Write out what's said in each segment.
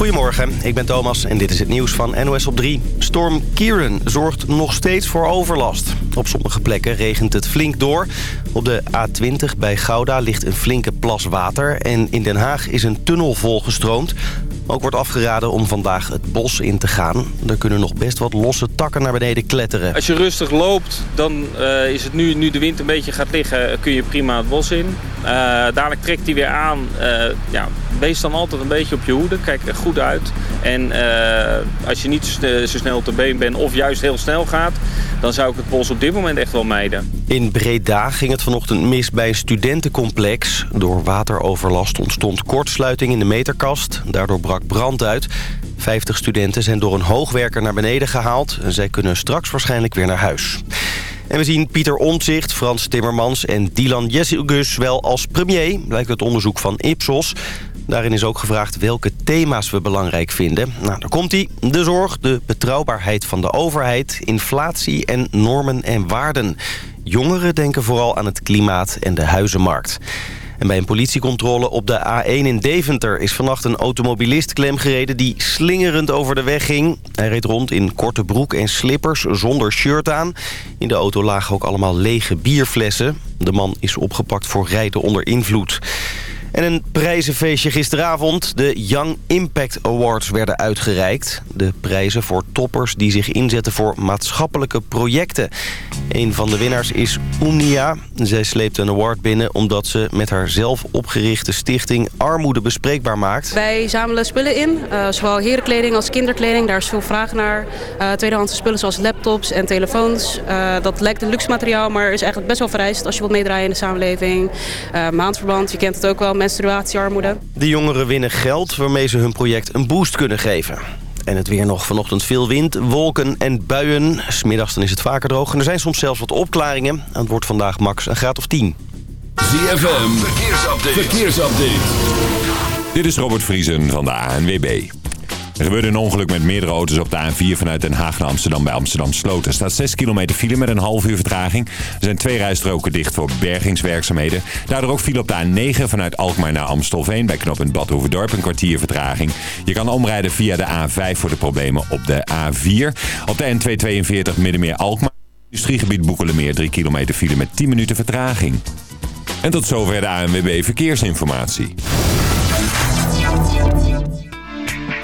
Goedemorgen, ik ben Thomas en dit is het nieuws van NOS op 3. Storm Kieran zorgt nog steeds voor overlast. Op sommige plekken regent het flink door. Op de A20 bij Gouda ligt een flinke plas water... en in Den Haag is een tunnel volgestroomd. Ook wordt afgeraden om vandaag het bos in te gaan. Er kunnen nog best wat losse takken naar beneden kletteren. Als je rustig loopt, dan uh, is het nu, nu de wind een beetje gaat liggen, kun je prima het bos in. Uh, dadelijk trekt hij weer aan. Uh, ja, wees dan altijd een beetje op je hoede. Kijk er goed uit. En als je niet zo snel de been bent of juist heel snel gaat... dan zou ik het bos op dit moment echt wel mijden. In Breda ging het vanochtend mis bij een studentencomplex. Door wateroverlast ontstond kortsluiting in de meterkast. Daardoor brak brand uit. 50 studenten zijn door een hoogwerker naar beneden gehaald. Zij kunnen straks waarschijnlijk weer naar huis. En we zien Pieter Omtzigt, Frans Timmermans en Dylan Jessilgus wel als premier... blijkt het onderzoek van Ipsos. Daarin is ook gevraagd welke thema's we belangrijk vinden. Nou, daar komt hij. De zorg, de betrouwbaarheid van de overheid, inflatie en normen en waarden. Jongeren denken vooral aan het klimaat en de huizenmarkt. En bij een politiecontrole op de A1 in Deventer... is vannacht een automobilist klemgereden die slingerend over de weg ging. Hij reed rond in korte broek en slippers zonder shirt aan. In de auto lagen ook allemaal lege bierflessen. De man is opgepakt voor rijden onder invloed. En een prijzenfeestje gisteravond. De Young Impact Awards werden uitgereikt. De prijzen voor toppers die zich inzetten voor maatschappelijke projecten. Een van de winnaars is Omnia. Zij sleept een award binnen omdat ze met haar zelf opgerichte stichting armoede bespreekbaar maakt. Wij zamelen spullen in, uh, zowel herenkleding als kinderkleding. Daar is veel vraag naar. Uh, tweedehandse spullen zoals laptops en telefoons. Uh, dat lijkt een luxe materiaal, maar is eigenlijk best wel vereist als je wilt meedraaien in de samenleving. maandverband, je kent het ook wel menstruatiearmoede. De jongeren winnen geld waarmee ze hun project een boost kunnen geven. En het weer nog vanochtend veel wind, wolken en buien. Smiddags dan is het vaker droog en er zijn soms zelfs wat opklaringen. Het wordt vandaag max een graad of 10. ZFM, verkeersupdate. verkeersupdate. Dit is Robert Vriesen van de ANWB. Er gebeurde een ongeluk met meerdere auto's op de A4 vanuit Den Haag naar Amsterdam bij Amsterdam Sloten. Er staat 6 kilometer file met een half uur vertraging. Er zijn twee rijstroken dicht voor bergingswerkzaamheden. Daardoor ook file op de A9 vanuit Alkmaar naar Amstelveen bij knooppunt Badhoevedorp een kwartier vertraging. Je kan omrijden via de A5 voor de problemen op de A4. Op de N242 Middenmeer Alkmaar. Industriegebied Boekelemeer 3 kilometer file met 10 minuten vertraging. En tot zover de ANWB Verkeersinformatie.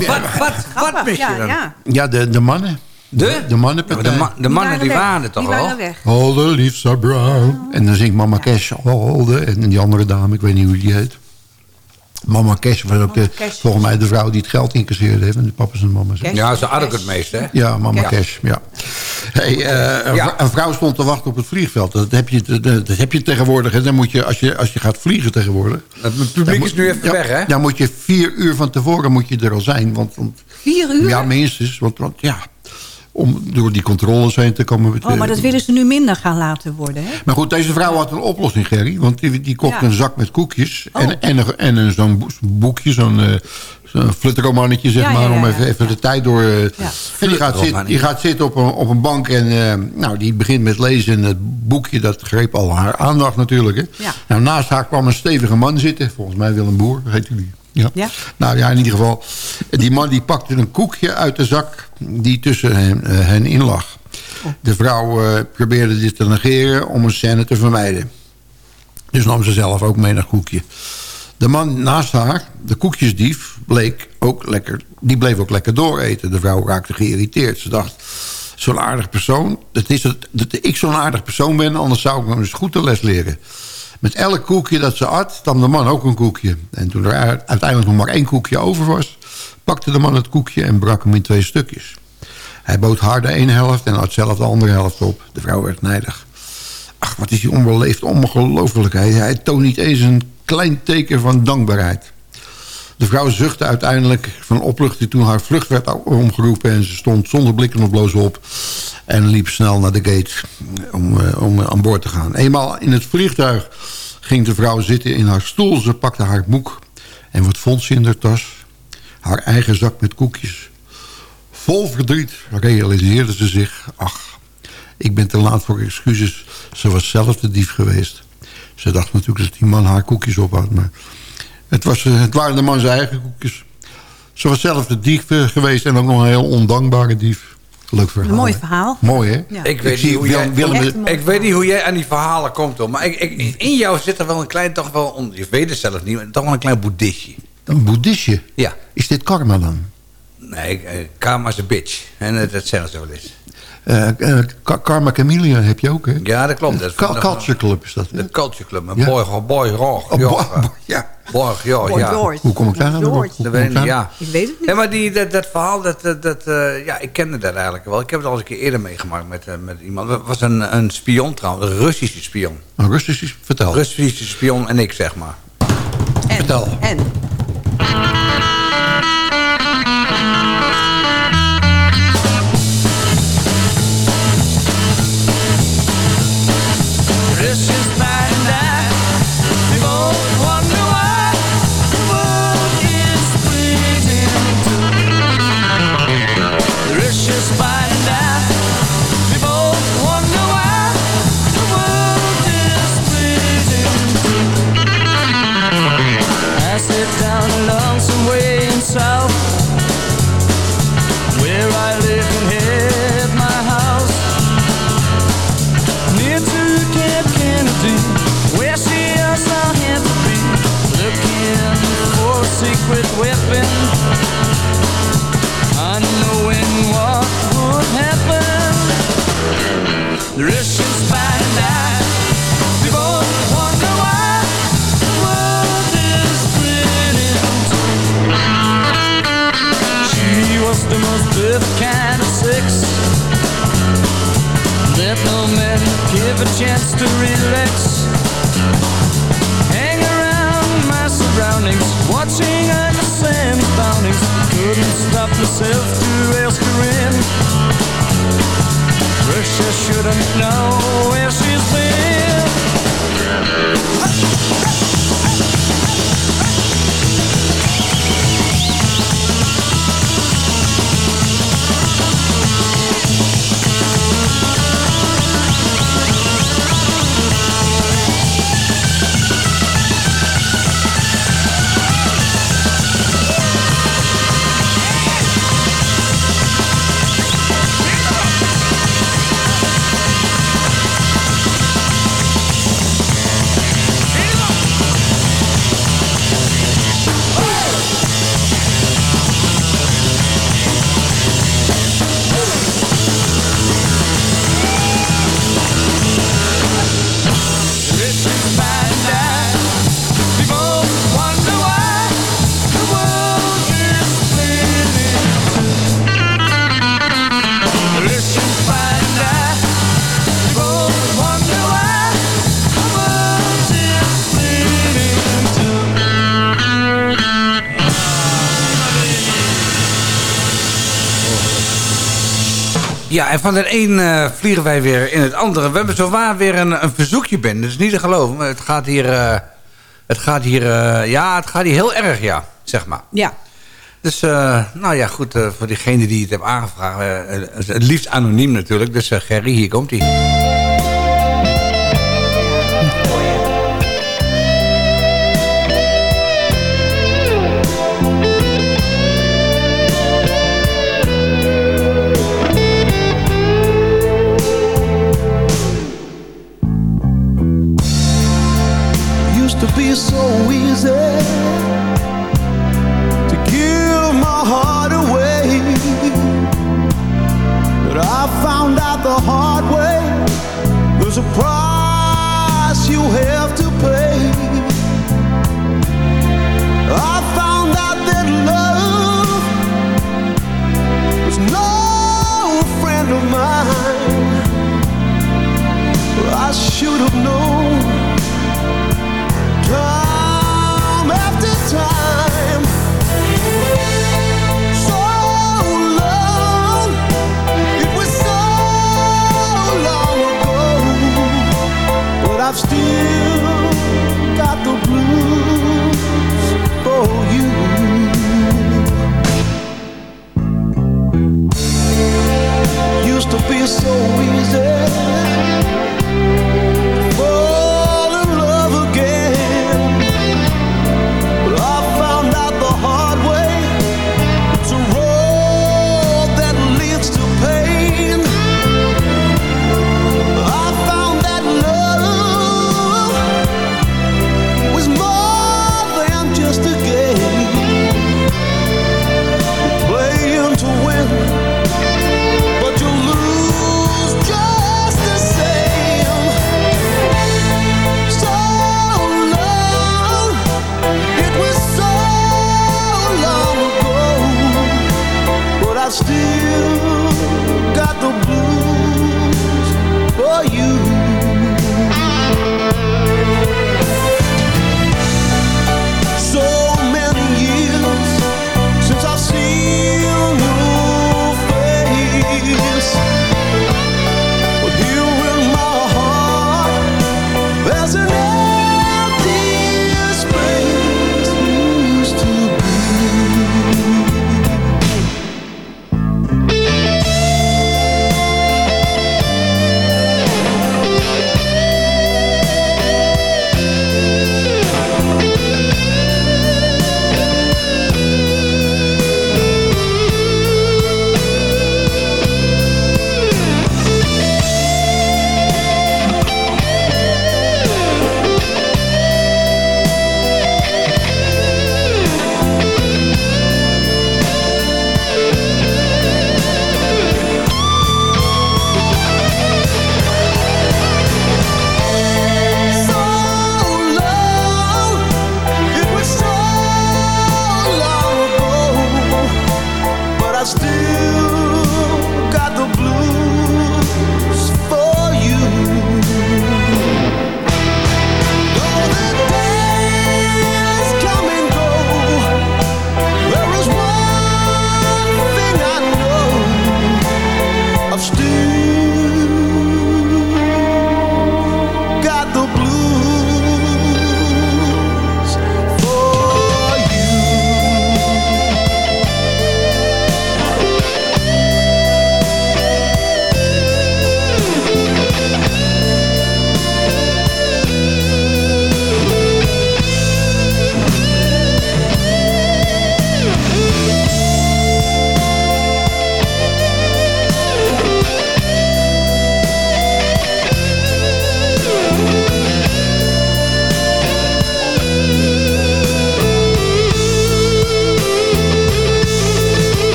Wat, wat, wat mis je ja, dan? ja. Ja, de, de mannen. De? De mannenpartij. De, ma- de mannen die waren er toch Die waren al? All the leaves are brown. En dan zingt Mama Cash. All the, en die andere dame, ik weet niet hoe die heet. Mama Cash was ook de, Cash. volgens mij de vrouw die het geld incasseerde heeft. En de papa's en mama's. Cash. Ja, ze hadden ook het meest, hè? Ja, Mama Ja. Cash, ja. Hey, eh, een, Ja. vrou- een vrouw stond te wachten op het vliegveld. Dat heb je, dat, dat heb je tegenwoordig. Hè. Dan moet je, als, je, als je gaat vliegen tegenwoordig... Het publiek moet- is nu even ja, weg, hè? Dan moet je vier uur van tevoren moet je er al zijn. Want, want, Vier uur? ja, minstens. Want, want ja, om door die controles heen te komen. Oh, maar dat willen ze nu minder gaan laten worden, hè? Maar goed, deze vrouw had een oplossing, Gerry. Want die, die kocht Ja. een zak met koekjes. Oh. En, en, een- en een- zo'n boe- boekje, zo'n eh zo'n flutteromannetje, zeg Ja, maar. ja, ja, Om even, even de tijd door... eh, Ja. En die gaat, zitten, die gaat zitten op een, op een bank. En eh, nou, die begint met lezen. En het boekje, dat greep al haar aandacht natuurlijk. Hè. Ja. Nou, naast haar kwam een stevige man zitten. Volgens mij Willem Boer, heet u die? Ja. Ja. Nou ja, in ieder geval. Die man die pakte een koekje uit de zak die tussen hen, eh, hen in lag. De vrouw eh, probeerde dit te negeren om een scène te vermijden. Dus nam ze zelf ook mee naar koekje. De man naast haar, de koekjesdief, bleek ook lekker, die bleef ook lekker dooreten. De vrouw raakte geïrriteerd. Ze dacht, zo'n aardig persoon... Het is het, dat ik zo'n aardig persoon ben, anders zou ik hem eens goed de les leren. Met elk koekje dat ze at, nam de man ook een koekje. En toen er uiteindelijk nog maar één koekje over was... pakte de man het koekje en brak hem in twee stukjes. Hij bood haar de ene helft en had zelf de andere helft op. De vrouw werd nijdig. Ach, wat is hij onbeleefd, ongelooflijk. Hij, hij toont niet eens een klein teken van dankbaarheid. De vrouw zuchtte uiteindelijk van opluchting toen haar vlucht werd omgeroepen... en ze stond zonder blikken op bloos op en liep snel naar de gate om, eh, om aan boord te gaan. Eenmaal in het vliegtuig ging de vrouw zitten in haar stoel. Ze pakte haar boek en wat vond ze in haar tas? Haar eigen zak met koekjes. Vol verdriet realiseerde ze zich... ach, ik ben te laat voor excuses. Ze was zelf de dief geweest. Ze dacht natuurlijk dat die man haar koekjes op had... maar het, was, eh, het waren de man zijn eigen koekjes. Ze was zelf de dief eh, geweest en ook nog een heel ondankbare dief. Leuk verhaal. Een mooi hè? verhaal. Mooi, hè? Ja. Ik weet, niet hoe jij, Willem- ik weet niet hoe jij aan die verhalen komt, hoor. Maar ik, ik, in jou zit er wel een klein, toch wel, je weet het zelf niet, maar toch wel een klein boeddhistje. Een boeddhistje. Ja. Is dit karma dan? Nee, eh, karma is een bitch. En dat zeggen ze wel eens. Eh, eh, Ka- karma Chameleon heb je ook, hè? Ja, dat klopt. Dat Culture Club is dat, hè? De Culture Club. Een Ja. boy, boy, rock. Oh, ja. ja. Boy, ja, Boy ja. George. Hoe kom ik daar daar? ja. Ik weet het niet. Ja, maar die, dat, dat verhaal, dat, dat, eh, ja, ik kende dat eigenlijk wel. Ik heb het al eens een keer eerder meegemaakt met, met iemand. Het was een, een spion trouwens, een Russische spion. Een Russisch, vertel. Russische spion en ik, zeg maar. En, Vertel. En? Chance to relax. Hang around my surroundings, watching under Sam's boundings. Couldn't stop myself to ask her in. Russia shouldn't know Ja, en van het een eh, vliegen wij weer in het andere. We hebben zowaar weer een, een verzoekje binnen. Dat is niet te geloven, het gaat hier... Eh, het gaat hier, eh, ja, het gaat hier heel erg, ja, zeg maar. Ja. Dus, nou ja, goed, voor diegene die het heeft aangevraagd. het liefst anoniem natuurlijk. Dus Gerry, hier komt hij. surprise.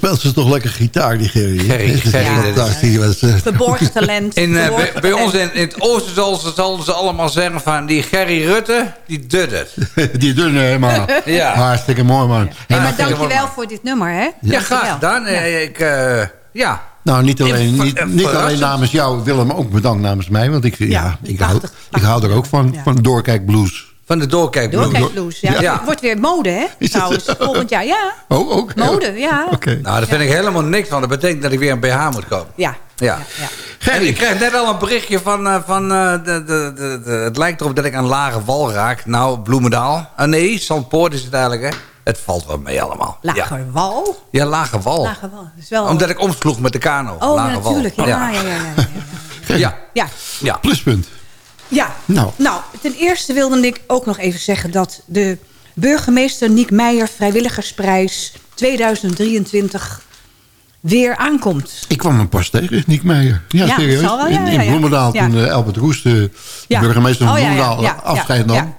Speelt ze toch lekker gitaar, die Gerry. Gerry, Dat is Gerry. Wat, eh, Verborgen talent. In, eh, bij, bij ons in, in het oosten zal ze, zal ze allemaal zeggen van... die Gerry Rutte, die het. die dunne helemaal. Ja. Hartstikke mooi, man. Hey, Ja, maar dankjewel voor dit nummer, hè? Ja, graag Dankjewel. gedaan. Eh, Ik, eh, ja. Nou, niet alleen, niet, niet alleen namens jou, Willem, ook bedankt namens mij. Want ik, ja, ik, hou, ik hou er ook van, Ja. van Doorkijk Blues. Van de doorkijk. Doorkijkblues, ja. Ja. Het wordt weer mode, hè? Is Trouwens, zo? volgend jaar. Ja, Oh, ook? mode, ja. Oké. Nou, daar vind ik helemaal niks van. Dat betekent dat ik weer een BH moet kopen. Ja. Ja. ja. En ik kreeg net al een berichtje van... eh, van eh, de, de, de, de- het lijkt erop dat ik aan lage wal raak. Nou, Bloemendaal. Ah nee, Zandpoort is het eigenlijk, hè. Het valt wel mee allemaal. Lager Ja, wal. ja lage wal. Lager wal. Dat is wel... Omdat ik omsloeg met de kano. Oh, lage ja, wal. natuurlijk. Ja, ja, ja, ja, Ja. ja. ja. pluspunt. Ja, Nou. nou. ten eerste wilde ik ook nog even zeggen... dat de burgemeester Niek Meijer Vrijwilligersprijs 2023 weer aankomt. Ik kwam hem pas tegen, Niek Meijer. Ja, Ja, serieus. zal wel, ja, in, ja, in ja. Bloemendaal, toen uh, Albert Roest, de, burgemeester van Oh, Bloemendaal, ja, afscheid ja, nam.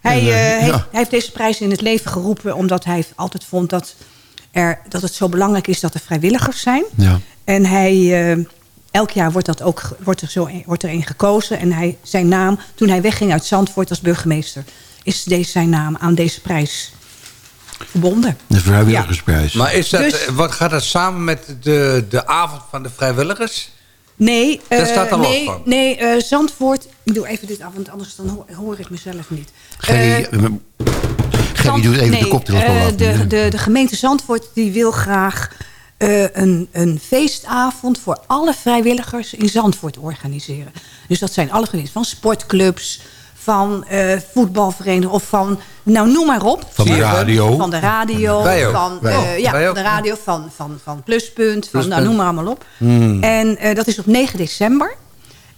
Hij, En, heeft, hij heeft deze prijs in het leven geroepen... omdat hij altijd vond dat, er, dat het zo belangrijk is dat er vrijwilligers zijn. Ja. En hij, eh, elk jaar wordt, dat ook, wordt, er zo een, wordt er een gekozen. En hij, zijn naam, toen hij wegging uit Zandvoort als burgemeester... is deze, zijn naam aan deze prijs verbonden. De vrijwilligersprijs. Maar is dat, Dus- eh, wat gaat dat samen met de, de avond van de vrijwilligers? Nee, Daar eh, staat er los nee, van. nee eh, Zandvoort... Ik doe even dit af, want anders dan hoor, hoor ik mezelf niet. Gerry, Eh, eh, Gerry doet even de nee, koptelefoon eh, af. de, de, de gemeente Zandvoort die wil graag eh, een, een feestavond... voor alle vrijwilligers in Zandvoort organiseren. Dus dat zijn alle vrijwilligers van sportclubs... van eh, voetbalverenigingen of van... nou, noem maar op. Van de radio. Van de radio. Wij ook. Van, Wij eh, ja, van de radio, van, van, van Pluspunt. Van, nou, noem maar allemaal op. Hmm. En dat is op 9 december.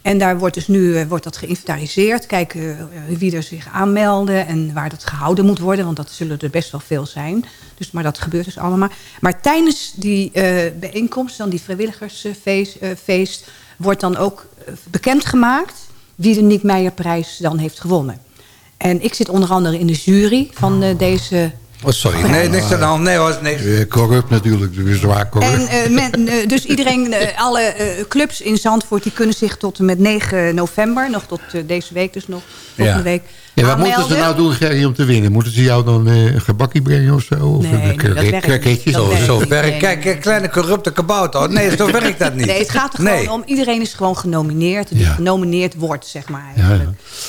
En daar wordt dus nu eh, wordt dat geïnventariseerd. Kijken eh, wie er zich aanmelden en waar dat gehouden moet worden. Want dat zullen er best wel veel zijn. Dus, maar dat gebeurt dus allemaal. Maar tijdens die eh, bijeenkomst, dan die vrijwilligersfeest... feest, wordt dan ook bekendgemaakt... wie de Niek Meijerprijs dan heeft gewonnen. En ik zit onder andere in de jury van deze... Oh, sorry. Nee, niks aan de hand. Nee, was niks. Eh, corrupt natuurlijk, dus zwaar corrupt. En eh, men, eh, dus iedereen, eh, alle eh, clubs in Zandvoort... die kunnen zich tot en met 9 november... nog tot deze week dus nog, volgende Ja. week ja, wat aanmelden. moeten ze nou doen, Gerry, om te winnen? Moeten ze jou dan eh, een gebakkie brengen of zo? Of Nee, een nee, dat krake- werkt niet. Werkt zo? niet. Zo werkt, Nee, kijk, kleine corrupte kabouter. Nee, zo werkt dat niet. Nee, het gaat er Nee. gewoon om... iedereen is gewoon genomineerd. Die Ja. genomineerd wordt, zeg maar Ja.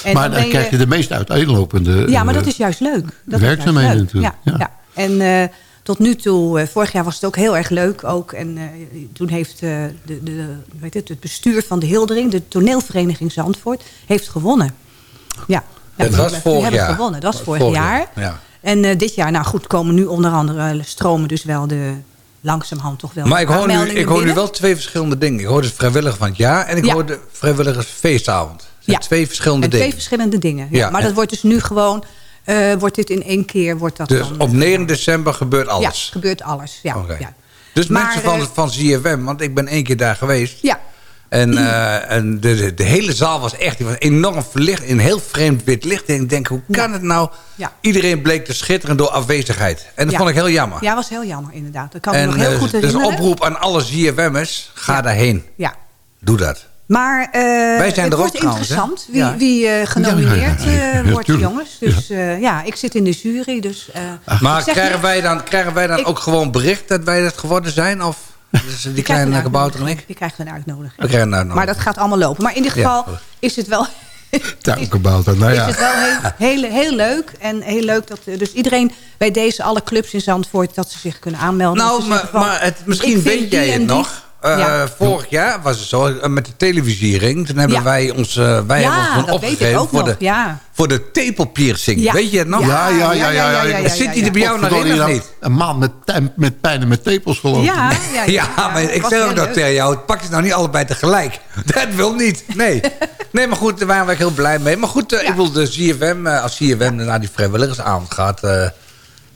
En Maar dan dan krijg je de meest uiteenlopende... Ja, maar dat is juist leuk. Dat werkzaamheden juist leuk. natuurlijk, Ja. En eh, tot nu toe, eh, vorig jaar was het ook heel erg leuk. Ook. En eh, toen heeft eh, de, de, weet het, het bestuur van de Hildering... de toneelvereniging Zandvoort, heeft gewonnen. Ja, Dat was die vorig hebben jaar. gewonnen. Dat was vorig, Vorig jaar. jaar, ja. En eh, dit jaar, nou goed, komen nu onder andere stromen dus wel de langzamerhand toch wel Maar ik hoor, nu, ik hoor nu wel twee verschillende dingen. Ik hoor dus vrijwilliger van het jaar en ik Ja. hoor de vrijwilligersfeestavond. Zijn Ja. twee verschillende En twee dingen. verschillende dingen. Ja, Ja, maar en- dat wordt dus nu gewoon, eh, wordt dit in één keer, wordt dat Dus dan... op 9 december gebeurt alles. Ja, gebeurt alles. Ja, ja. Dus Maar, mensen van, eh, van ZFM, want ik ben één keer daar geweest. Ja, En, eh, en de, de, hele zaal was echt die was enorm verlicht. In heel vreemd wit licht. En ik denk, hoe kan het nou? Ja. Iedereen bleek te schitteren door afwezigheid. En dat Ja. vond ik heel jammer. ja, was heel jammer inderdaad. Dat kan me nog heel eh, goed dus herinneren. oproep aan alle ZFM'ers. Ga daarheen. Ja. Doe dat. Maar eh, zijn het er ook wordt trouwens, interessant wie, Ja. wie eh, genomineerd Ja, ja, ja, ja, eh, wordt, jongens. Dus ja. ja, ik zit in de jury. Dus, eh, Maar krijgen je- wij dan, krijgen wij dan Ik- ook gewoon bericht dat wij het geworden zijn? Of dus die kleine kabouter en ik? uitnodiging. Je krijgt een uitnodiging. We krijgen een uitnodiging. Maar dat gaat allemaal lopen. Maar in ieder geval is het wel... Tuinkabouter, nou is ja. het wel heel, heel, heel leuk. En heel leuk dat dus iedereen bij deze alle clubs in Zandvoort... dat ze zich kunnen aanmelden. Nou, Dat maar, maar het, misschien weet jij die het die- nog. Eh, Ja. Vorig jaar was het zo, eh, met de televisiering. Toen hebben Ja. wij ons, eh, wij Ja, hebben ons toen dat weet ik opgegeven ook voor, nog, de, ja. voor de tepelpiercing. Ja. Weet je het nog? Ja, ja, ja, ja. ja, ja, Zit die er bij jou nog in of nou, niet? Een man met, met pijn en met tepels geloof ik. Ja, ja, ja, Ja, maar ik zeg ook leuk. tegen jou, het pak je nou niet allebei tegelijk. Dat wil niet, nee. Nee, maar goed, daar waren we heel blij mee. Maar goed, Ja. ik wil de ZFM, eh, als ZFM naar die vrijwilligersavond gaat...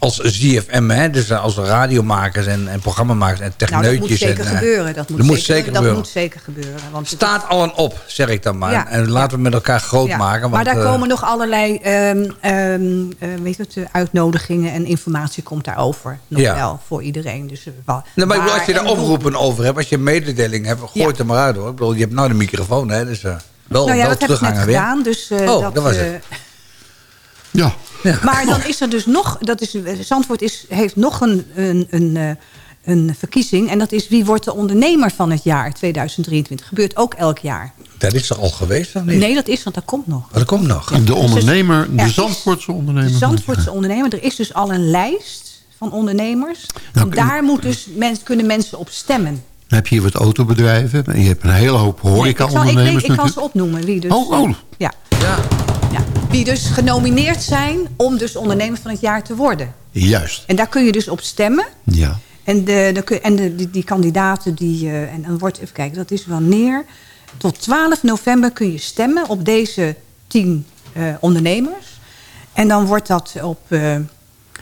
eh, als ZFM, hè, dus als radiomakers en, en programmamakers en Nou, techneutjes. dat moet zeker en, eh, gebeuren. Dat moet, dat moet zeker, zeker dat gebeuren. moet zeker gebeuren. Want Staat al een op, zeg ik dan maar. Ja. En laten we met elkaar groot Ja, maken. Want, maar daar eh, komen nog allerlei ehm, ehm, eh, weet je het, eh, uitnodigingen en informatie komt daarover. Nog Ja. wel voor iedereen. Dus, eh, wel- Nou, maar waar als je daar oproepen over hebt, als je een mededeling hebt, gooi Ja. het er maar uit hoor. Ik bedoel, je hebt nou de microfoon, hè, dus uh, wel, Nou ja, wel dat heb ik net weer. gedaan. Dus, eh, Oh, dat, dat was eh, het. Ja. Maar dan is er dus nog... Dat is, Zandvoort is, heeft nog een, een, een, eh, een verkiezing. En dat is wie wordt de ondernemer van het jaar 2023. Gebeurt ook elk jaar. Dat is er al geweest, of niet? Nee, dat is, want dat komt nog. Maar dat komt nog. De ondernemer, er de Zandvoortse ondernemer. De Zandvoortse ondernemer. Er is dus al een lijst van ondernemers. Nou, en daar moet dus mens, kunnen mensen op stemmen. Dan heb je hier wat autobedrijven. En je hebt een hele hoop Nee, ik, zal, horeca-ondernemers ik, weet- ik kan ze opnoemen. Wie dus, Oh, oh. Ja. Ja. Ja. Wie dus genomineerd zijn om dus ondernemer van het jaar te worden. Juist, En daar kun je dus op stemmen. ja. En, de, de, kun- en de, die, die kandidaten, die, eh, en dan wordt, even kijken, dat is wanneer. Tot 12 november kun je stemmen op deze 10 eh, ondernemers. En dan wordt dat op eh,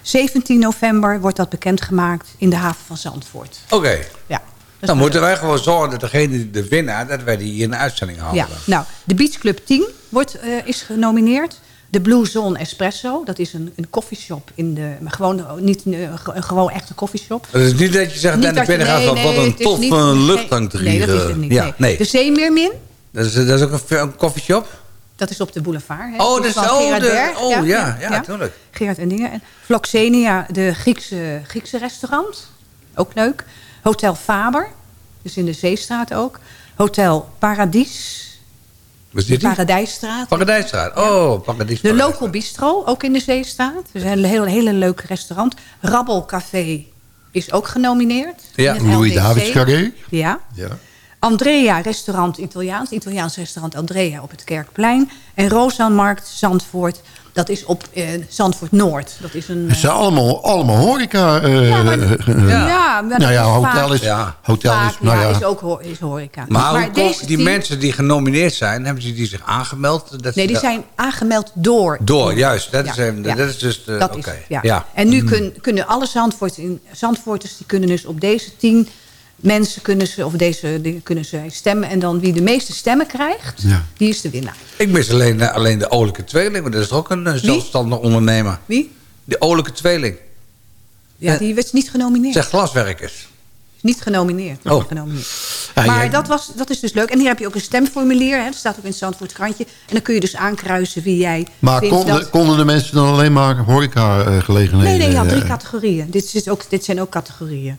17 november wordt dat bekendgemaakt in de haven van Zandvoort. Oké. Dan moeten wij gewoon zorgen dat degene, die de winnaar, dat wij die hier in de uitzending houden. Ja, nou, de Beach Club 10 wordt, eh, is genomineerd. De Blue Zone Espresso, dat is een, een coffeeshop in de... Maar gewoon, niet een, een, ge- een gewoon echte coffeeshop. Het is niet dat je zegt, dat binnen gaat nee, van nee, wat een het is toffe niet- lucht nee, Nee, dat is eh. het niet. Ja, nee. De Zeemeermin, Dat, is, dat is ook een, een koffieshop? dat is op de boulevard. Hè? Oh, Dat is oh, oh ja, ja, tuurlijk. Gerard en Dingen. En Floxenia, de Griekse, Griekse restaurant. Ook leuk. Hotel Faber, dus in de Zeestraat ook. Hotel Paradies, Wat is dit? Paradijsstraat. Paradijsstraat. Oh, Paradijs. De Local Bistro, ook in de Zeestraat. Dus een heel, hele leuk restaurant. Rabbel Café is ook genomineerd. Ja. Louis LDC. Davids Carré. Ja. Ja. Andrea Restaurant Italiaans. Italiaans restaurant Andrea op het Kerkplein. En Rosanmarkt Zandvoort. Dat is op eh, Zandvoort Noord. Dat is een... Het zijn allemaal, allemaal horeca. eh, Ja, maar- eh, eh, ja, maar dat nou ja, hotel vaak- is... Ja. Hotel vaak, is, nou ja, ja, is ook ho- is horeca. Maar, hoe komen die tien- mensen die genomineerd zijn, hebben ze die zich aangemeld? Dat Nee, die ze- zijn aangemeld door. Door, juist. Dat, Ja, is, even- ja. dat is dus... de- Dat oké. is, ja. ja. En nu kun- kunnen alle Zandvoort, in, Zandvoorters die kunnen dus op deze tien mensen kunnen ze, of deze, die kunnen ze stemmen. En dan wie de meeste stemmen krijgt, Ja. die is de winnaar. Ik mis alleen, eh, alleen de olijke tweeling, maar dat is toch ook een eh, zelfstandig ondernemer. Wie? De olijke tweeling. Ja, Ja. die werd niet genomineerd. Zeg glaswerkers. Niet genomineerd. Oh. Niet genomineerd. Ja, maar jij- dat, was, dat is dus leuk. En hier heb je ook een stemformulier. Hè. Dat staat ook in het Zandvoort krantje. En dan kun je dus aankruisen wie jij maar vindt konden, dat... konden de mensen dan alleen maar horeca-gelegenheden... Nee, nee, je had drie eh, categorieën. Dit, is ook, dit zijn ook categorieën.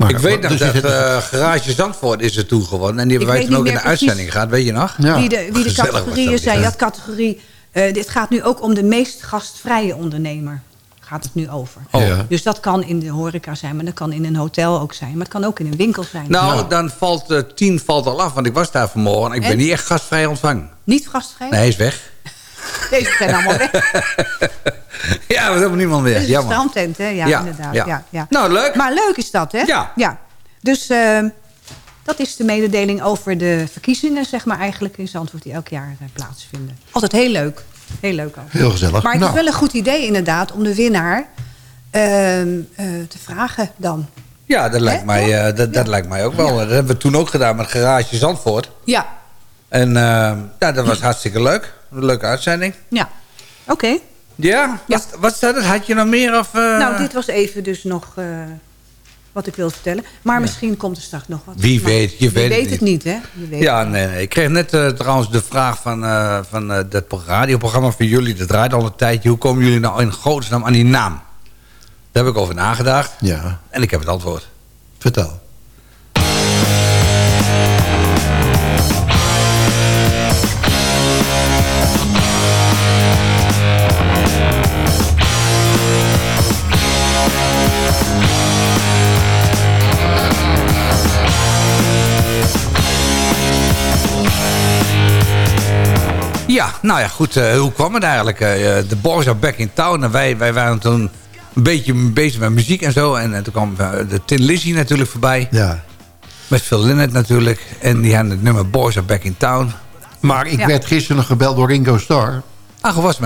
Maar- ik weet nog dus dat het- uh, Garage Zandvoort is er toe gewonnen. En die hebben Ik wij toen ook niet in de uitzending gehad. Weet je nog? Ja. wie de, wie categorieën dat, zijn. ja. Had categorie... eh, dit gaat nu ook om de meest gastvrije ondernemer. Gaat het nu over. Oh. Ja. Dus dat kan in de horeca zijn, maar dat kan in een hotel ook zijn. Maar het kan ook in een winkel zijn. Nou, Ja. dan valt uh, tien valt al af. Want ik was daar vanmorgen en ik ben En? niet echt gastvrij ontvangen. Niet gastvrij? Nee, hij is weg. Deze zijn allemaal weg. ja, er is helemaal niemand meer. Een Jammer. strandtent, hè? Ja, Ja, inderdaad. ja. Ja. Ja, Nou, leuk. Maar leuk is dat, hè? Ja. ja. Dus eh, dat is de mededeling over de verkiezingen, zeg maar, eigenlijk in Zandvoort... die elk jaar eh, plaatsvinden. Altijd heel leuk. Heel leuk ook. Heel gezellig. Maar het Nou, is wel een goed idee, inderdaad, om de winnaar ehm, eh, te vragen dan. Ja, dat lijkt, mij, eh, dat, dat lijkt mij ook wel. Dat hebben we toen ook gedaan met Garage Zandvoort. Ja. En eh, ja, dat was hartstikke leuk. Een leuke uitzending. Ja. Oké. Ja, wat, wat staat het? Had je nog meer? Of, eh? Nou, dit was even dus nog eh, wat ik wilde vertellen. Maar misschien komt er straks nog wat. Wie Maar weet, je wie weet het weet het niet, hè? Je weet Ja, het niet. nee, nee. Ik kreeg net eh, trouwens de vraag van, eh, van eh, dat radioprogramma van jullie. Dat draait al een tijdje. Hoe komen jullie nou in godsnaam aan die naam? Daar heb ik over nagedacht. Ja, En ik heb het antwoord. vertel. Ja, nou ja, goed. eh, hoe kwam het eigenlijk? Eh, eh, de boys are back in town. En wij, wij waren toen een beetje bezig met muziek en zo. En, toen kwam de Tin Lizzy natuurlijk voorbij. Ja. Met Phil Lynott natuurlijk. En die hadden het nummer Boys are back in town. Maar ik Ja. werd gisteren nog gebeld door Ringo Starr.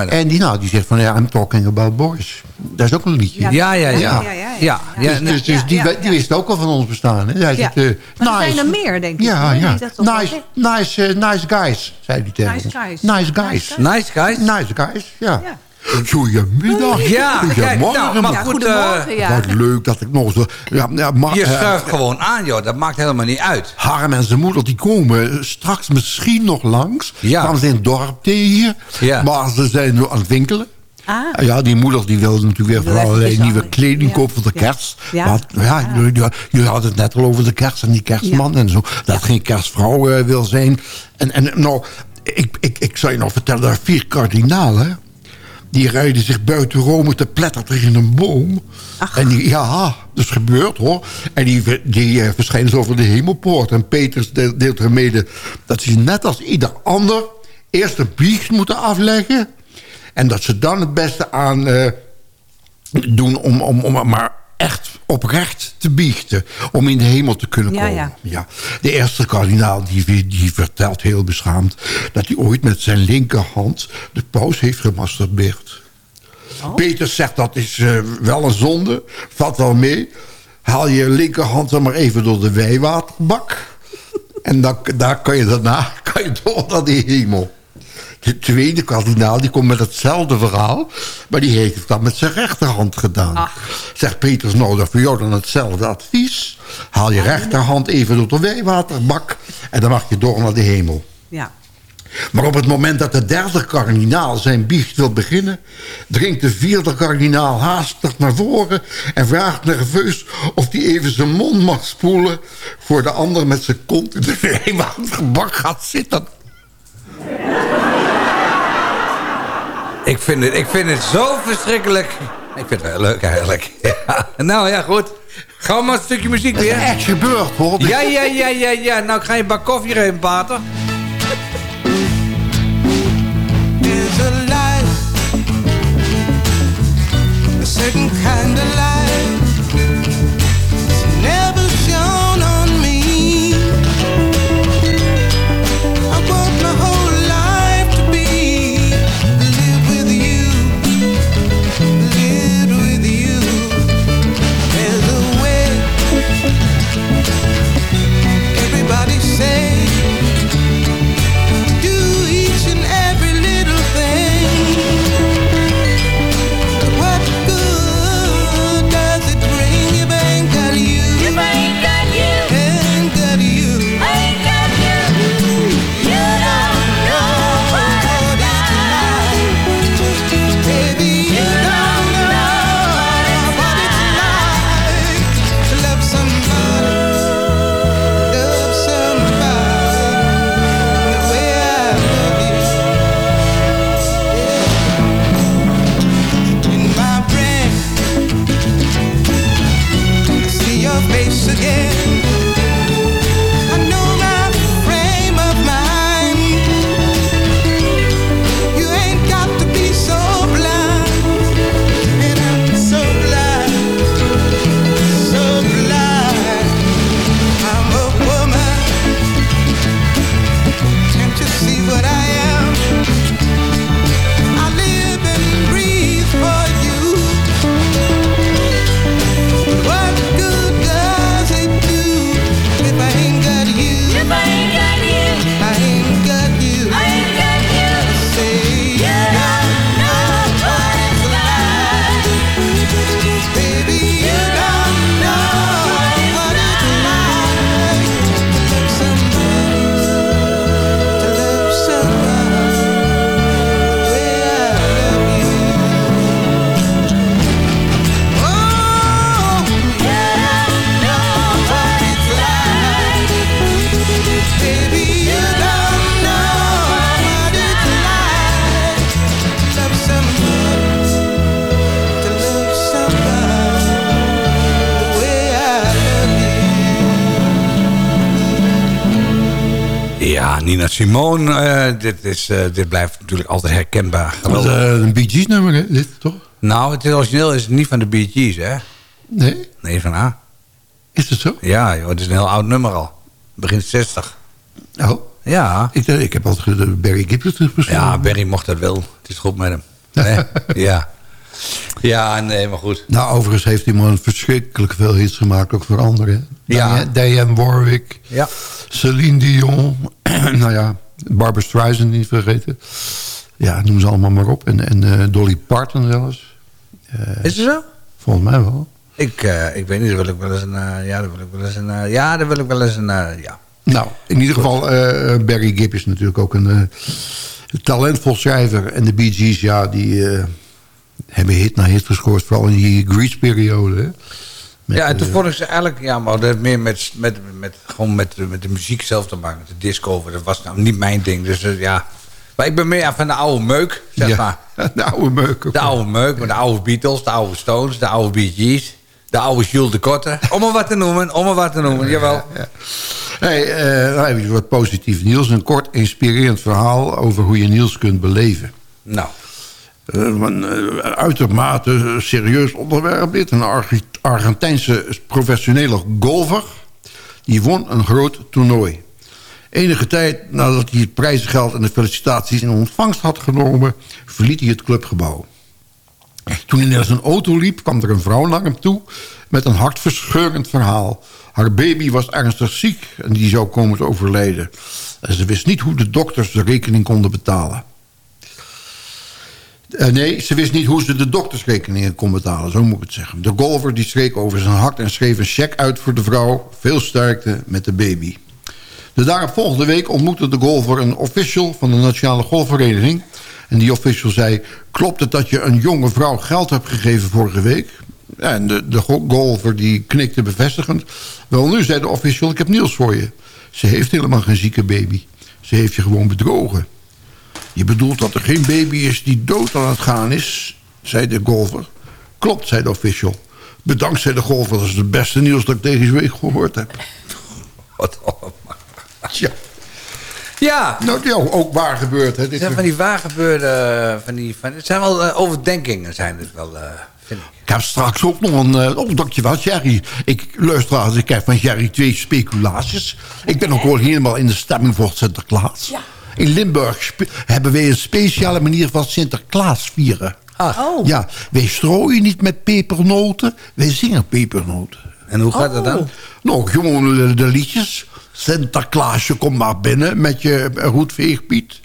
Hem? En die, nou, die zegt van, ja, I'm talking about boys. Dat is ook een liedje. Ja, ja, ja. ja, ja. ja, ja. ja. dus die, wist ook al van ons bestaan. Hè? Hij Ja. zegt, eh, Maar er zijn er meer, denk ik. Ja, ja. Nice, nice, eh, nice guys, zei hij tegen Nice ons. guys. Nice guys. Nice Nice, guys. Nice guys, ja. Ja. Goedemiddag. Ja, kijk, nou, maar Ja, goed, eh, goedemorgen, ja. Wat leuk dat ik nog zo... Ja, ja, maar, je eh, schuift gewoon aan, joh. Dat maakt helemaal niet uit. Harm en zijn moeder die komen straks misschien nog langs. Ja. Gaan ze in het dorp tegen. Ja. Maar ze zijn nu aan het winkelen. Ah. Ja, die moeder die wilde natuurlijk weer allerlei nieuwe kleding ja. kopen voor de kerst. Ja. Want, ja, jullie, jullie hadden het net al over de kerst en die kerstman en zo. Dat geen kerstvrouw eh, wil zijn. En, en nou, ik, ik, ik zou je nog vertellen, daar vier kardinalen... die rijden zich buiten Rome te pletter tegen een boom. En die, ja, dat is gebeurd hoor. En die, die eh, verschijnen zo over de hemelpoort. En Peters de- deelt er mede dat ze net als ieder ander... eerst een biecht moeten afleggen... En dat ze dan het beste aan eh, doen om, om, om maar echt oprecht te biechten. Om in de hemel te kunnen Ja, komen. ja. De eerste kardinaal die, die vertelt heel beschaamd... dat hij ooit met zijn linkerhand de paus heeft gemasturbeerd. Peter zegt dat is eh, wel een zonde. Valt wel mee. Haal je linkerhand dan maar even door de wijwaterbak. en dan, daar kan je daarna kan je door naar de hemel. De tweede kardinaal die komt met hetzelfde verhaal. Maar die heeft het dan met zijn rechterhand gedaan. Zegt Peters, nou dat voor jou dan hetzelfde advies. Haal je rechterhand even door de wijwaterbak. En dan mag je door naar de hemel. Ja. Maar op het moment dat de derde kardinaal zijn biecht wil beginnen... dringt de vierde kardinaal haastig naar voren... en vraagt nerveus of hij even zijn mond mag spoelen... voor de ander met zijn kont in de wijwaterbak gaat zitten. Ik vind het, ik vind het zo verschrikkelijk. Ik vind het wel leuk eigenlijk. Ja. Nou ja, goed. Gaan we maar een stukje muziek Dat is weer. echt gebeurd, hoor. Ja, ja, ja, ja, ja. Nou, ik ga je een bak koffie erin, pater. There's a light, a certain kind of Simone. eh, dit, is, eh, dit blijft natuurlijk altijd herkenbaar. Dat is eh, een Bee Gees nummer, hè? Dit, toch? Nou, het origineel is niet van de Bee Gees, hè? Nee? Nee, van A. Is het zo? Ja, joh, het is een heel oud nummer al. Begin 60. Oh, Ja. Ik, ik heb altijd Barry Gibbs terugbeschreven. Ja, Barry mocht dat wel. Het is goed met hem. Nee? ja. Ja, nee, maar goed. Nou, overigens heeft die man verschrikkelijk veel hits gemaakt, ook voor anderen. Ja. Diane Warwick, Ja. Celine Dion, nou ja, Barbara Streisand niet vergeten. Ja, noem ze allemaal maar op. En, en eh, Dolly Parton zelfs. Eh, Is het zo? volgens mij wel. Ik, eh, ik weet niet, daar wil ik wel eens een... ja, daar wil ik wel eens een... ja, daar wil ik wel eens een... ja. Nou, in ieder geval, Barry Gibb is natuurlijk ook een talentvol schrijver. En de Bee Gees, ja, die hebben hit na hit gescoord. Vooral in die Grease-periode. Ja, en toen eh, vond ik ze eigenlijk... Ja, maar dat meer met, met, met, gewoon met, met de muziek zelf te maken. De disco. Dat was nou niet mijn ding. Dus eh, ja... Maar ik ben meer van de oude meuk, zeg ja, maar. de oude meuk. ook De oude meuk, met de oude Beatles, de oude Stones, de oude Bee Gees. De oude Jules de Korte. Om maar wat te noemen, om maar wat te noemen. Jawel. Hey, eh, nou even wat positief nieuws. Een kort inspirerend verhaal over hoe je Niels kunt beleven. Nou, een eh, uitermate serieus onderwerp dit. Een Arge- Argentijnse professionele golfer... die won een groot toernooi. Enige tijd nadat hij het prijzengeld en de felicitaties in ontvangst had genomen... verliet hij het clubgebouw. Toen hij naar zijn auto liep, kwam er een vrouw naar hem toe... met een hartverscheurend verhaal. Haar baby was ernstig ziek en die zou komen te overlijden. En ze wist niet hoe de dokters de rekening konden betalen. Eh, nee, ze wist niet hoe ze de doktersrekeningen kon betalen, zo moet ik het zeggen. De golfer die schreek over zijn hart en schreef een cheque uit voor de vrouw. Veel sterkte met de baby. De daaropvolgende week ontmoette de golfer een official van de Nationale Golfvereniging. En die official zei, klopt het dat je een jonge vrouw geld hebt gegeven vorige week? En de, de go- golfer die knikte bevestigend. Wel nu, zei de official, ik heb nieuws voor je. Ze heeft helemaal geen zieke baby. Ze heeft je gewoon bedrogen. Je bedoelt dat er geen baby is die dood aan het gaan is, zei de golfer. Klopt, zei de official. Bedankt, zei de golfer. Dat is het beste nieuws dat ik deze week gehoord heb. wat allemaal. Tja, Ja, nou, ja, ook waar gebeurd. Hè. het Dit zijn van die waar gebeurde... Van die, van, het zijn wel eh, overdenkingen, zijn het wel, eh, vind ik. Ik heb straks ook nog een... eh, oh, dankjewel, Jerry. Ik luister als ik krijg van Jerry twee speculaties. Ik ben ook wel helemaal in de stemming voor Sinterklaas. In Limburg hebben wij een speciale manier van Sinterklaas vieren. Oh. Ja, wij strooien niet met pepernoten, wij zingen pepernoten. En hoe gaat dat dan? Nou, gewoon de, de liedjes. Sinterklaasje, kom maar binnen met je roetveegpiet.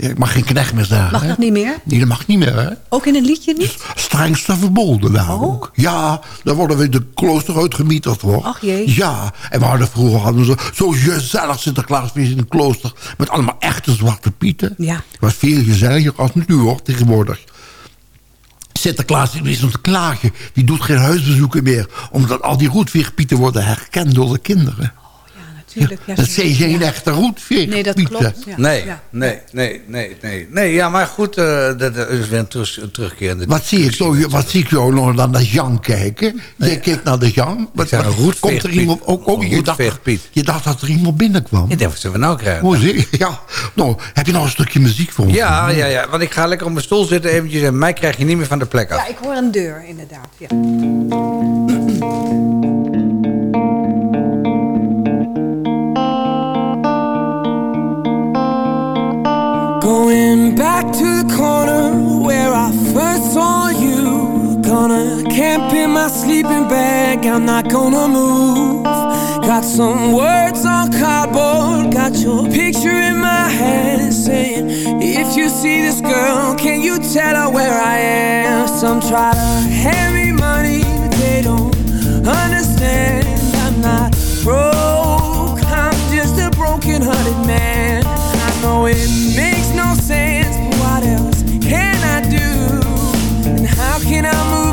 Ik mag geen knecht meer zeggen. Mag dat niet meer? Nee, dat mag niet meer, hè? Ook in een liedje niet? strengste verboden daar Oh. ook. Ja, daar worden we de klooster uitgemieterd hoor. Ach, jee. Ja, en we hadden vroeger hadden we zo, gezellig Sinterklaasfeest in een klooster. Met allemaal echte zwarte pieten. Ja. Het was veel gezelliger als nu hoor, tegenwoordig. Sinterklaas is een klaagje. Die doet geen huisbezoeken meer. Omdat al die roetveegpieten worden herkend door de kinderen. Natuurlijk. Ja, dat zo- zijn geen ja. echte roetveegpieten. Nee, dat klopt. Ja. Nee, Ja. nee, nee, nee, nee. Nee, ja, maar goed, eh, dat is weer een, terug, een terugkerende... Wat zie, ik zo, wat zie ik jou nog naar de Jan kijken? Jij kijkt naar de Jan. Wat, komt er iemand... Ook, ook, je, dacht, je dacht dat er iemand binnenkwam. Ik denk, wat zullen we nou krijgen? Hoe zie je? Ja. Nou, heb je nog een stukje muziek voor ons? Ja, ja, ja, want ik ga lekker op mijn stoel zitten eventjes... en mij krijg je niet meer van de plek af. Ja, ik hoor een deur inderdaad. Ja. Corner where I first saw you. Gonna camp in my sleeping bag, I'm not gonna move. Got some words on cardboard, got your picture in my hand saying, If you see this girl, can you tell her where I am? Some try to hand me money, but they don't understand. I'm not broke, I'm just a broken hearted man. I know it makes can I move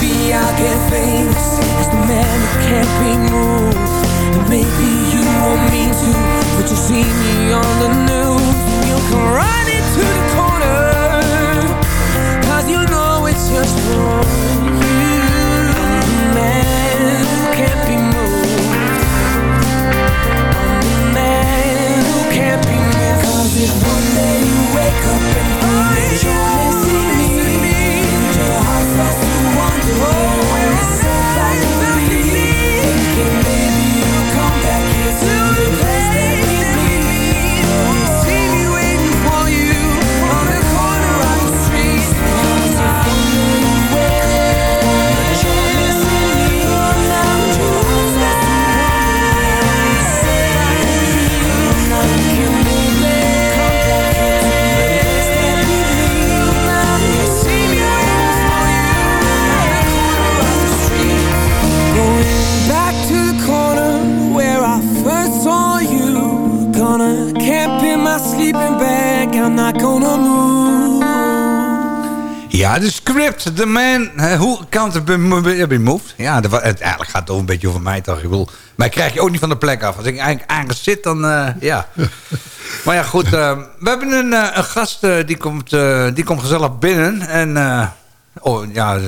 Maybe I'll get famous as the man who can't be moved. And maybe you won't mean to But you'll see me on the news. And you'll come running to the corner Cause you know it's just for you the man who can't be moved. I'm the man who can't be moved. Cause one day you wake up and find you're Ja, de script, The Man Who Can't Be Mo- Be Moved. Ja, dat wa- het, eigenlijk gaat het ook een beetje over mij toch. Ik bedoel, mij krijg je ook niet van de plek af. Als ik eigenlijk ergens zit, dan eh, ja. maar ja, goed. eh, we hebben een, eh, een gast die, komt, die komt gezellig binnen. En oh, ja,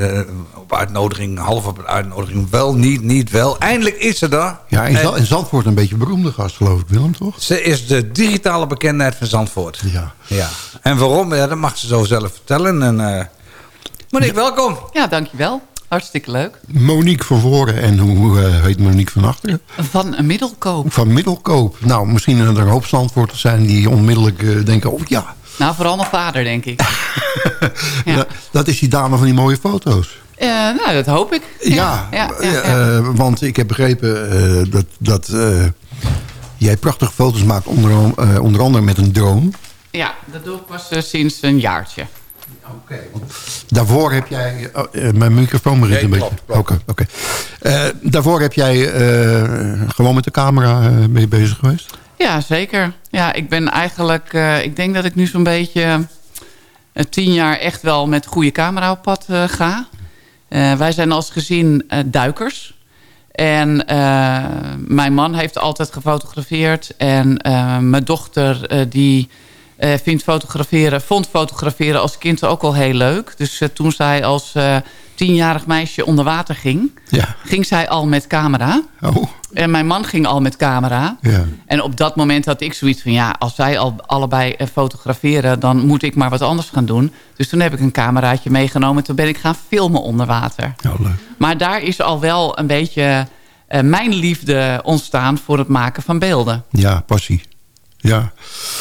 op uitnodiging, half op uitnodiging. Wel, niet, niet, wel. Eindelijk is ze daar. Ja, in, En in Zandvoort een beetje beroemde gast, geloof ik, Willem, toch? ze is de digitale bekendheid van Zandvoort. Ja. Ja. En waarom? Ja, dat mag ze zo zelf vertellen. En, Monique, welkom. Ja, dankjewel. Hartstikke leuk. Monique van voren en hoe eh, heet Monique van achteren? Van middelkoop. Van Middelkoop. Nou, misschien er een hoop Zandvoorters zijn die onmiddellijk eh, denken... oh ja, Nou, vooral mijn vader, denk ik. Ja. dat, dat is die dame van die mooie foto's. Eh, nou, dat hoop ik. Ja, ja, ja, ja. eh, want ik heb begrepen eh, dat, dat eh, jij prachtige foto's maakt... Onder, onder andere met een drone. Ja, dat doe ik pas sinds een jaartje. Daarvoor heb jij... oh, eh, mijn microfoon begint Nee, een klopt, beetje... Oké, oké. Eh, daarvoor heb jij eh, gewoon met de camera eh, je bezig geweest? Ja, zeker. Ja, ik ben eigenlijk... eh, ik denk dat ik nu zo'n beetje eh, tien jaar echt wel met goede camera op pad eh, ga. Eh, wij zijn als gezin eh, duikers. En eh, mijn man heeft altijd gefotografeerd. En eh, mijn dochter eh, die eh, vindt fotograferen, vond fotograferen als kind ook al heel leuk. Dus eh, toen zij als eh, tienjarig meisje onder water ging... Ja. ging zij al met camera. Oh, En mijn man ging al met camera. ja. En op dat moment had ik zoiets van... ja, als zij al allebei fotograferen... dan moet ik maar wat anders gaan doen. Dus toen heb ik een cameraatje meegenomen. Toen ben ik gaan filmen onder water. Nou, leuk. Maar daar is al wel een beetje mijn liefde ontstaan... voor het maken van beelden. Ja, passie. Ja.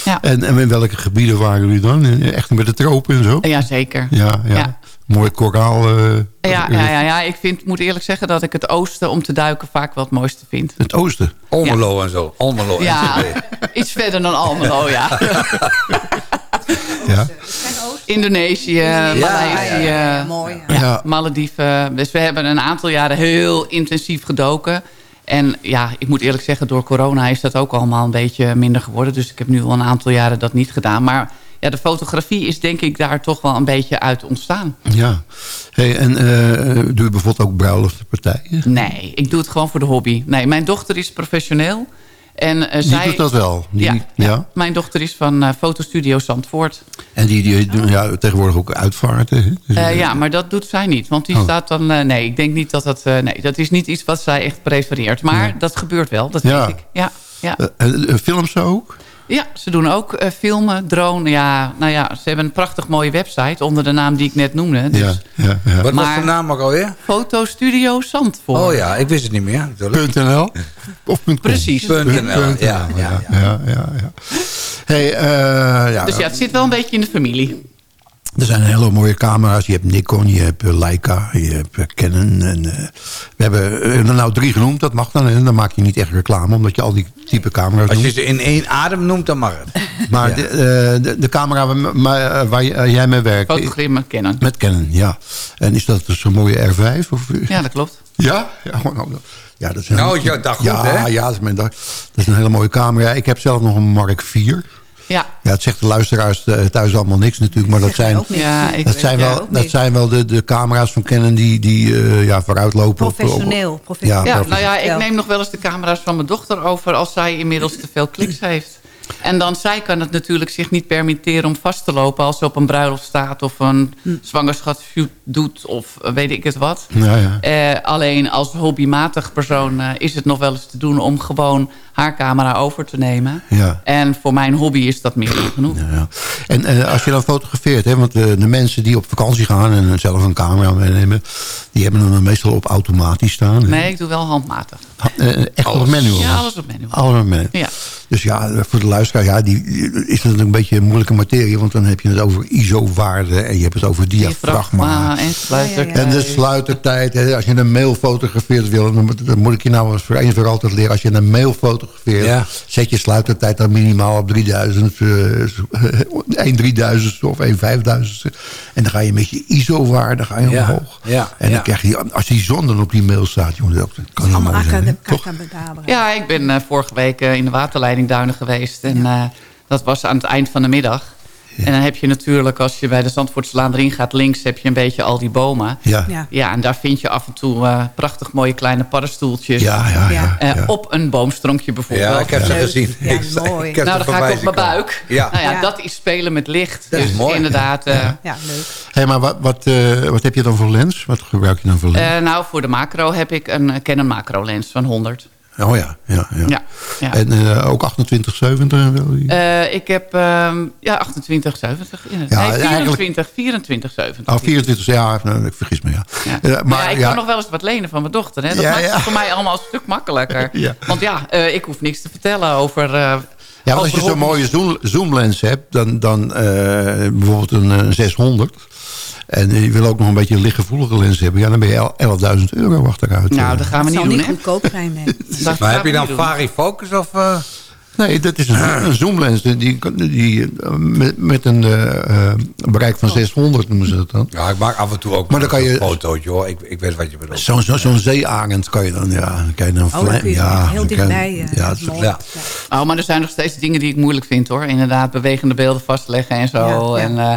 Ja. En, en in welke gebieden waren jullie dan? Echt met de tropen en zo? Jazeker. Ja, ja. Ja. Mooi koraal. eh, Ja, ja, ja, ja, ik vind, moet eerlijk zeggen dat ik het oosten om te duiken vaak wel het mooiste vind. Het oosten. Almelo en zo. Almelo. Ja, iets verder dan Almelo, ja. Ja. Indonesië, Maleisië, ja, mooi. Ja. Ja. Malediven. Dus we hebben een aantal jaren heel intensief gedoken. En ja, ik moet eerlijk zeggen, door corona is dat ook allemaal een beetje minder geworden. Dus ik heb nu al een aantal jaren dat niet gedaan. Maar ja, de fotografie is denk ik daar toch wel een beetje uit ontstaan. ja. Hey, en eh, doe je bijvoorbeeld ook bruiloftenpartijen? Nee, ik doe het gewoon voor de hobby. Nee, mijn dochter is professioneel. En eh, Die zij... doet dat wel. Die, Ja, ja. ja. mijn dochter is van eh, Fotostudio Zandvoort. En die, die doen ja, tegenwoordig ook uitvaarten. Dus, Eh, ja, maar dat doet zij niet. Want die Oh. staat dan... eh, nee, ik denk niet dat dat... eh, nee, dat is niet iets wat zij echt prefereert. Maar dat gebeurt wel, dat weet ik. Ja, ja. eh, eh, films ook? Ja, ze doen ook eh, filmen, drone. Ja, nou ja, ze hebben een prachtig mooie website... onder de naam die ik net noemde. Dus Ja, ja, ja. Wat was de naam ook alweer? Fotostudio Zandvoort. Oh ja, ik wist het niet meer. natuurlijk. .nl? Of .com? Precies. Punt NL, ja, ja, ja. ja. ja, ja, ja. Hey, eh, ja, Dus ja, het zit wel een beetje in de familie. Er zijn hele mooie camera's. Je hebt Nikon, je hebt eh, Leica, je hebt eh, Canon. En, eh, we hebben er nou drie genoemd. Dat mag dan. En dan maak je niet echt reclame. Omdat je al die type camera's Als je noemt. ze in één adem noemt, dan mag het. Maar Ja. de, eh, de, de camera waar, jij mee werkt... Fotografie met Canon. Met Canon, ja. En is dat dus een mooie R5? Of, Ja, dat klopt. Ja? Ja, gewoon- nou, ja dat is een- Nou, dag goed, ja, hè? Ja, dat is mijn dag. Dat is een hele mooie camera. Ik heb zelf nog een Mark IV. Ja. Ja, het zegt de luisteraars eh, thuis allemaal niks natuurlijk. Maar dat zijn. Ja, ik dat zijn wel, dat zijn wel de, de camera's van Canon die, die eh, ja, vooruitlopen. op- op- Professioneel. professioneel. Ja, Ja, nou ja, ik neem nog wel eens de camera's van mijn dochter over... als zij inmiddels te veel kliks heeft. En dan zij kan het natuurlijk zich niet permitteren om vast te lopen... als ze op een bruiloft staat of een zwangerschapsshoot doet of weet ik het wat. Ja, ja. Eh, alleen als hobbymatig persoon eh, is het nog wel eens te doen... om gewoon haar camera over te nemen. Ja. En voor mijn hobby is dat meer dan genoeg. Ja. En eh, als je dan fotografeert, hè, want de, de mensen die op vakantie gaan en zelf een camera meenemen, die hebben hem dan meestal op automatisch staan. hè? Nee, ik doe wel handmatig. Ha- eh, echt op manual. Ja, alles op manual. Alles op manual. Ja. Dus ja, voor de luisteraar, ja, die, is dat een beetje een moeilijke materie, want dan heb je het over ISO-waarden en je hebt het over diafragma. En sluitertijd. En de sluitertijd. Als je een mail fotografeert, Willem, dan moet- dan moet ik je nou eens voor eens voor altijd leren. Als je een mail fotografeert, Ja. zet je sluitertijd dan minimaal op 3000, eh 1 3000 of 1 5000. En dan ga je met je ISO-waarde ga je Ja, omhoog. ja, en dan ja. krijg je, als die zon dan op die mail staat, jongen, dat kan niet Allemaal zijn. Toch? Ja, ik ben eh, vorige week eh, in de waterleidingduinen geweest. En eh, dat was aan het eind van de middag. En dan heb je natuurlijk, als je bij de Zandvoortslaan erin gaat... links heb je een beetje al die bomen. Ja. Ja. Ja, en daar vind je af en toe eh, prachtig mooie kleine paddenstoeltjes. Ja, ja, ja. Eh, ja. Op een boomstronkje bijvoorbeeld. Ja, ik heb ze gezien. Ja, Ik mooi. ik heb nou, dan ga ik op mijn buik. Ja. Nou ja, Ja. dat is spelen met licht. Dat is dus mooi. inderdaad... eh, Ja, leuk. Hé, maar wat, wat, eh, wat heb je dan voor lens? Wat gebruik je dan voor lens? eh, nou, voor de macro heb ik een Canon macro lens van 100. Oh ja, ja, ja. Ja, ja. En eh, ook 28, 70? en wel die- Eh, ik heb ehm, ja, 28, 70. Ja, Ja, nee, eigenlijk- 24, 24, 70. Oh, 24, ja, nou, ik vergis me, ja. Ja. Eh, maar ik kan nog wel eens wat lenen van mijn dochter. Hè? Dat maakt het voor mij allemaal een stuk makkelijker. Want ja, ik hoef niks te vertellen over... ja, want als je zo'n mooie zoom, zoomlens hebt, dan, dan bijvoorbeeld een, eh, 600... en je wil ook nog een beetje een lichtgevoelige lens hebben... ja, dan ben je el- 11.000 euro achteruit. Nou, eh. dat gaan we niet doen, niet hè? goedkoop zijn, nee. Dat Maar heb je dan. Vari-Focus of... eh, Nee, dat is een, een zoomlens die, die, eh, met, met een eh, eh, bereik van 600 noemen ze dat dan. Ja, ik maak af en toe ook Maar dan kan je- een fotootje hoor. Ik, ik weet wat je bedoelt. Zo'n zo, zo'n zeearend kan je dan, ja, dan kan je dan... Oh, dan vla- kun je ja, heel dichtbij. ja, ja. Oh, maar er zijn nog steeds dingen die ik moeilijk vind, hoor. Inderdaad, bewegende beelden vastleggen en zo. Ja, ja. En, eh,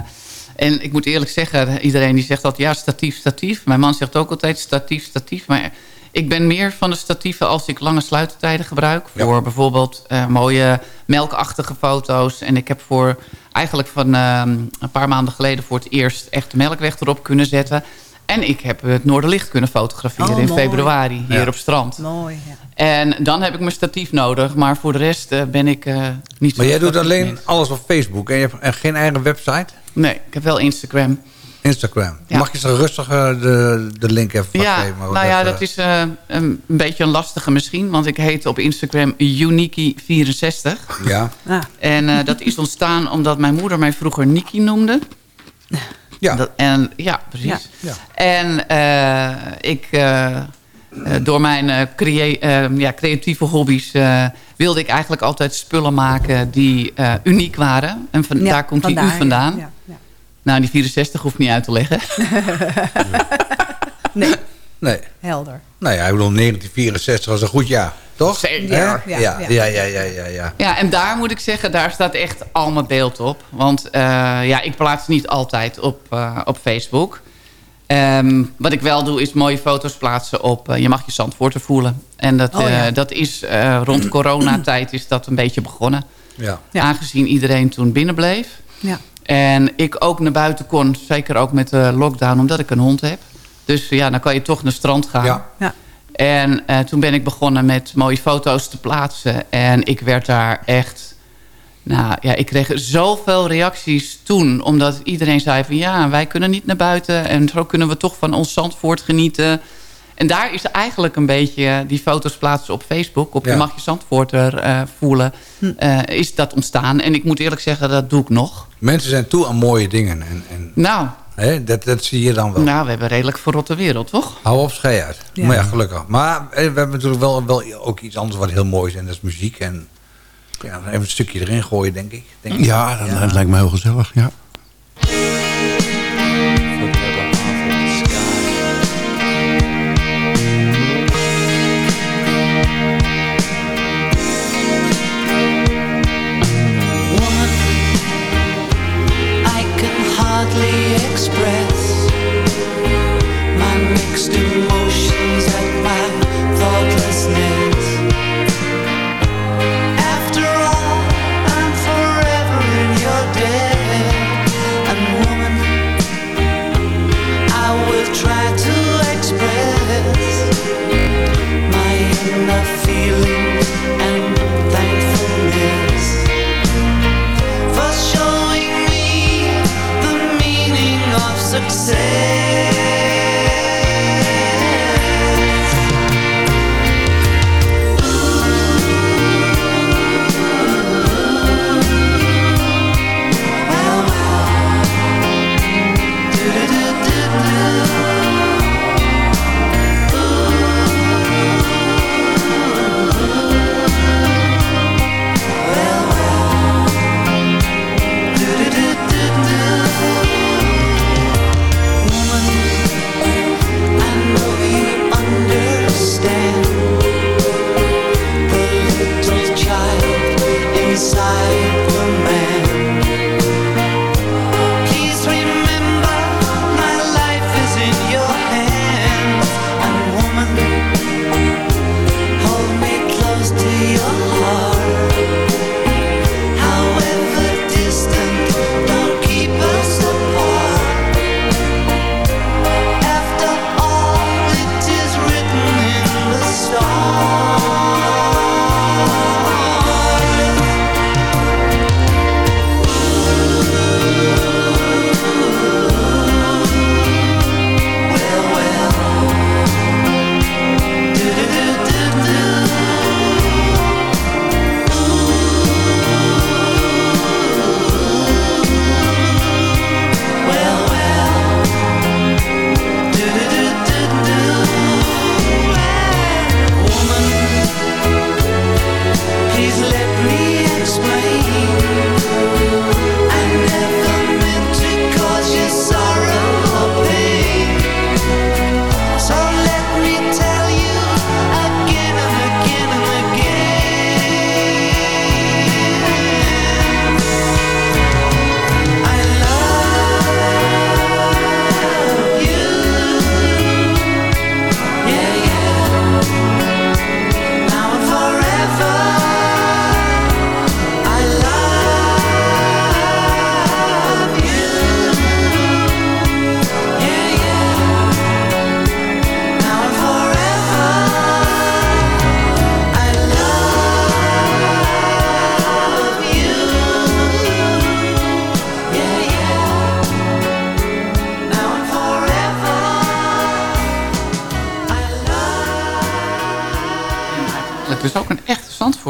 en ik moet eerlijk zeggen, iedereen die zegt altijd... ja, statief, statief. Mijn man zegt ook altijd statief, statief. Maar ik ben meer van de statieven als ik lange sluitertijden gebruik. Voor bijvoorbeeld eh, mooie melkachtige foto's. En ik heb voor eigenlijk van eh, een paar maanden geleden... voor het eerst echt de melkweg erop kunnen zetten... En ik heb het Noorderlicht kunnen fotograferen Oh, in mooi. februari hier Ja. op strand. Mooi, ja. En dan heb ik mijn statief nodig. Maar voor de rest eh, ben ik eh, niet zo... Maar jij doet alleen alles op Facebook en je hebt en geen eigen website? Nee, ik heb wel Instagram. Instagram. Ja. Mag je zo rustig eh, de, de link even Ja, nou ja, eh, dat is eh, een, een beetje een lastige misschien. Want ik heet op Instagram Uniki64. Ja, Ah, En eh, dat is ontstaan omdat mijn moeder mij vroeger Niki noemde. ja. Dat, en, ja, precies. Ja. En eh, ik, eh, eh, door mijn eh, crea- eh, ja, creatieve hobby's... eh, wilde ik eigenlijk altijd spullen maken die eh, uniek waren. En van, ja, daar komt die U vandaan. Ja, ja. Nou, die 64 hoeft niet uit te leggen. Nee, nee. helder. Nou ja, ik bedoel, 1964 was een goed jaar, toch? Zeker. Ja, Ja, ja, ja, ja. ja, ja, ja, en daar moet ik zeggen, daar staat echt al mijn beeld op. Want eh, ja, ik plaats niet altijd op, eh, op Facebook. Ehm, wat ik wel doe, is mooie foto's plaatsen op... eh, je mag je Zandvoorten voelen. En dat, Oh, ja. eh, dat is eh, rond coronatijd is dat een beetje begonnen. ja. Ja. Aangezien iedereen toen binnen bleef. Ja. En ik ook naar buiten kon, zeker ook met de lockdown, omdat ik een hond heb. Dus ja, dan kan je toch naar het strand gaan. Ja. Ja. En eh, toen ben ik begonnen met mooie foto's te plaatsen. En ik werd daar echt... Nou ja, ik kreeg zoveel reacties toen. Omdat iedereen zei van ja, wij kunnen niet naar buiten. En zo kunnen we toch van ons Zandvoort genieten. En daar is eigenlijk een beetje die foto's plaatsen op Facebook. Op Ja. je mag je Zandvoorter eh, voelen. eh, is dat ontstaan. En ik moet eerlijk zeggen, dat doe ik nog. Mensen zijn toe aan mooie dingen. En, en, Nou, hè, dat, dat zie je dan wel. nou we hebben een redelijk verrotte wereld, toch? Hou op, schei uit. Ja. Maar ja, gelukkig. Maar eh, we hebben natuurlijk wel, wel ook iets anders wat heel mooi is. En dat is muziek. En ja, even een stukje erin gooien, denk ik. Denk ik. Ja, dat, dat lijkt me heel gezellig, ja.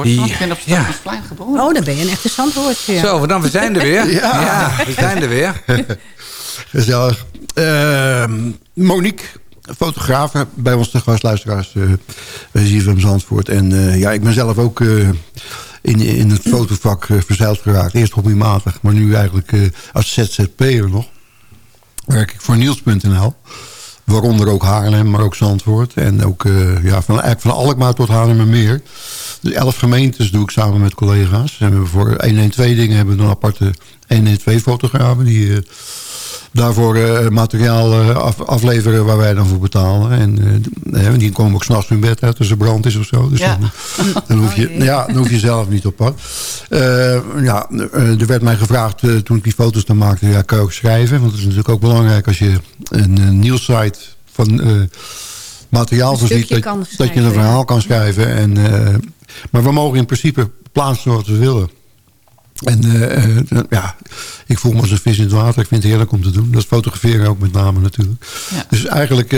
Zandvoort. Ik ben op geboren. Oh, dan ben je een echte Zandvoortje. Zo, dan, we zijn er weer. Ja. Ja, we zijn er weer. Gezellig. Ehm, Monique, fotograaf, bij ons te gast, luisteraars uh, bij ZFM Zandvoort. En eh, ja, ik ben zelf ook eh, in, in het fotovak uh, verzeild geraakt. Eerst hobbymatig, maar nu eigenlijk uh, als ZZP'er nog. Werk ik voor Niels.nl. Waaronder ook Haarlem, maar ook Zandvoort. En ook uh, ja, van, eigenlijk van Alkmaar tot Haarlemmermeer. Dus elf gemeentes doe ik samen met collega's. En we voor 112 dingen hebben we een aparte 112 fotografen... die uh, daarvoor uh, materiaal af, afleveren waar wij dan voor betalen. En die komen ook s'nachts hun bed uit als er brand is of zo. Dus Ja. dan, dan, hoef je, ja, dan hoef je zelf niet op pad. ja, er werd mij gevraagd toen ik die foto's dan maakte... Ja, kan je ook schrijven? Want het is natuurlijk ook belangrijk als je een, een nieuwssite van materiaal voorziet... Dat, dat je een verhaal kan schrijven. En, uh, maar we mogen in principe plaatsen wat we willen. En uh, uh, ja, ik voel me als een vis in het water. Ik vind het heerlijk om te doen. Dat fotograferen ook met name natuurlijk. Ja. Dus eigenlijk,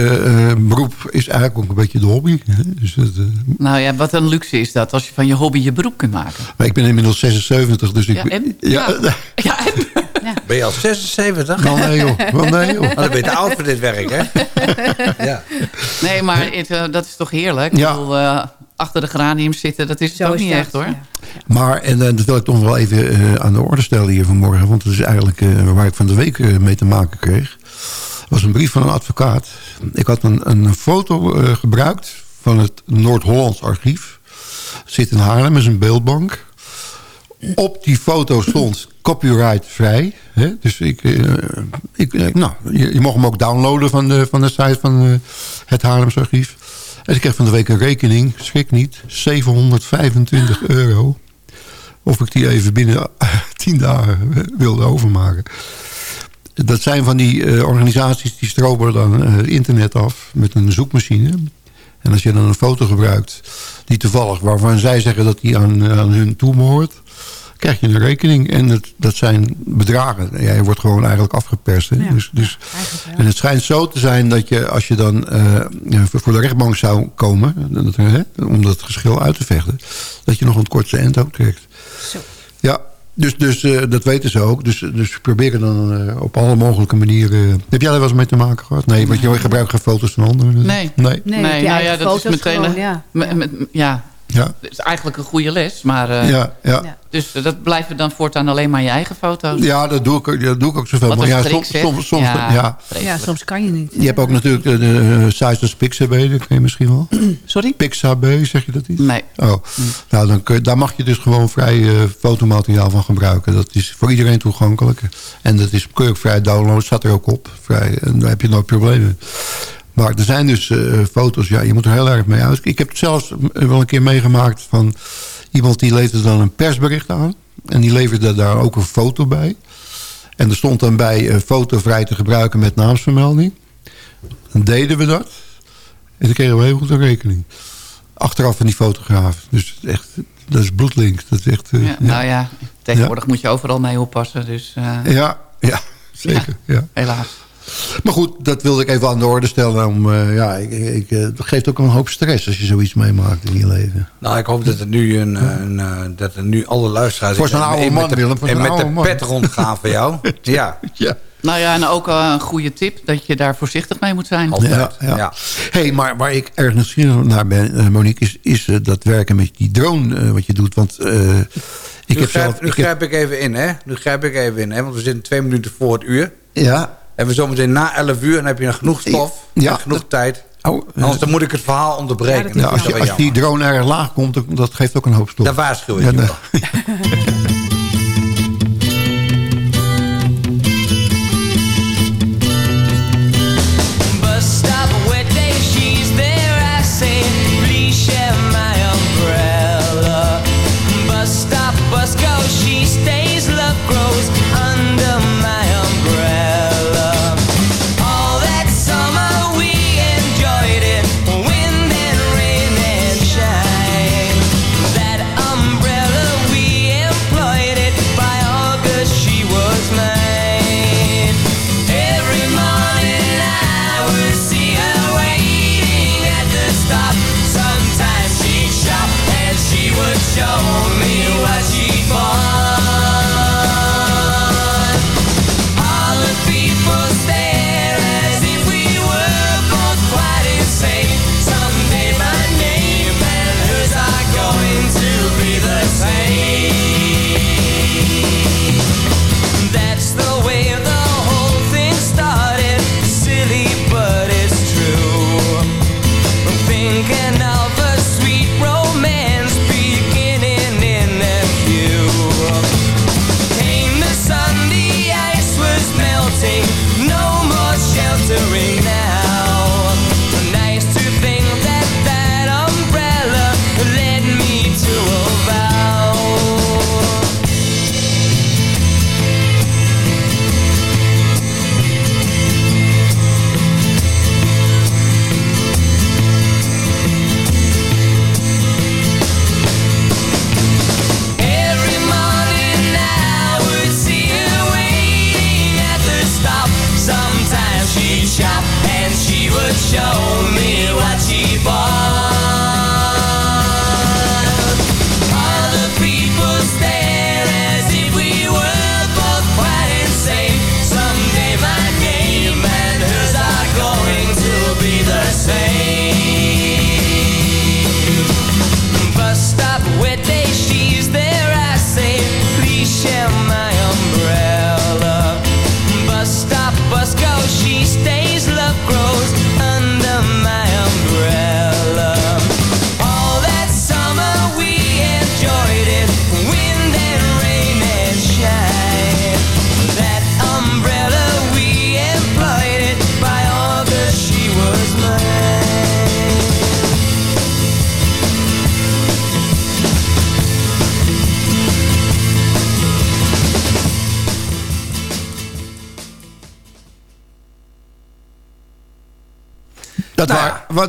beroep is eigenlijk ook een beetje de hobby. Dus dat, Nou ja, wat een luxe is dat als je van je hobby je beroep kunt maken. maar ik ben inmiddels 76, dus ik... Ja, en? ja, Ja, en? Ben je al 76? Wel nee joh, wel nee joh. Nou, dan ben je te oud voor dit werk, hè? ja. Nee, maar het, uh, dat is toch heerlijk? Ja. Ik bedoel, uh, achter de geraniums zitten, dat is het Zo ook is niet dat, echt hoor. ja. Maar, en uh, dat wil ik toch wel even uh, aan de orde stellen hier vanmorgen. Want dat is eigenlijk uh, waar ik van de week mee te maken kreeg. Was een brief van een advocaat. Ik had een, een foto uh, gebruikt van het Noord-Hollands archief. Zit in Haarlem, is een beeldbank. Op die foto stond copyright vrij. Hè? Dus ik, uh, ik nou, je, je mag hem ook downloaden van de, van de site van uh, het Haarlems archief. En ik kreeg van de week een rekening, schrik niet, 725 euro. Of ik die even binnen 10 dagen wilde overmaken. Dat zijn van die uh, organisaties die stroben dan uh, internet af met een zoekmachine. En als je dan een foto gebruikt die toevallig, waarvan zij zeggen dat die aan, aan hun toebehoort krijg je een rekening. En dat, dat zijn bedragen. Ja, je wordt gewoon eigenlijk afgeperst. Hè? Ja, dus, dus, ja, en het schijnt zo te zijn dat je, als je dan uh, voor de rechtbank zou komen... Dat, hè, om dat geschil uit te vechten... dat je nog een kortste end ook trekt. Zo. Ja, dus, dus uh, dat weten ze ook. Dus, dus proberen dan uh, op alle mogelijke manieren... Heb jij daar wel eens mee te maken gehad? Nee, want je gebruikt geen foto's van anderen. Nee. Nee. Nee, Nee, je nou ja, dat is foto's meteen... gewoon, ja. me- met- ja, Ja, het is eigenlijk een goede les. Maar, uh, ja, ja. Dus uh, dat blijven dan voortaan alleen maar je eigen foto's. Ja, dat doe ik, ook- dat doe ik ook zoveel. Wat Maar een ja, soms, soms, soms Ja. ja. Ja, soms kan je niet. Je hebt ook natuurlijk de, de sites als Pixabay, dat ken je misschien wel. Sorry? Pixabay, zeg je dat niet? Nee. Oh, nou, dan kun daar mag je dus gewoon vrij eh, fotomateriaal van gebruiken. Dat is voor iedereen toegankelijk. En dat is, kun je ook vrij downloaden, staat er ook op. Vrij, en daar heb je nooit problemen. Maar er zijn dus eh, foto's, ja, je moet er heel erg mee uit. Ik heb het zelfs wel een keer meegemaakt van iemand die leverde dan een persbericht aan. En die leverde daar ook een foto bij. En er stond dan bij eh, foto vrij te gebruiken met naamsvermelding. Dan deden we dat. En dan kregen we heel goed een rekening. Achteraf van die fotograaf. Dus echt, dat is bloedlink. Dat is echt, uh, Ja, nou ja, tegenwoordig moet je overal mee oppassen. Dus uh, ja, ja, zeker. Ja. helaas. Maar goed, dat wilde ik even aan de orde stellen. Om, uh, ja, ik, ik, het geeft ook een hoop stress als je zoiets meemaakt in je leven. Nou, ik hoop dat er nu, een, een, een dat er nu alle luisteraars... Voor zo'n en- oude en man, de, Willem, En met de man. pet rondgaan voor jou. Ja, Ja. Nou ja, en ook uh, een goede tip dat je daar voorzichtig mee moet zijn. altijd. Ja, Ja, ja. hey, maar waar ik erg nieuwsgierig naar ben, Monique, is, is uh, dat werken met die drone uh, wat je doet. Want uh, ik nu heb grijp, zelf... nu ik heb- grijp ik even in, hè. Nu grijp ik even in, hè. Want we zitten twee minuten voor het uur. ja, En we zometeen na 11 uur en dan heb je nog genoeg stof. Ja, en genoeg tijd. oh, Anders dan moet ik het verhaal onderbreken. Ja, als, je, die drone erg laag komt, dat- dat geeft ook een hoop stof. Daar waarschuw ik Ja, je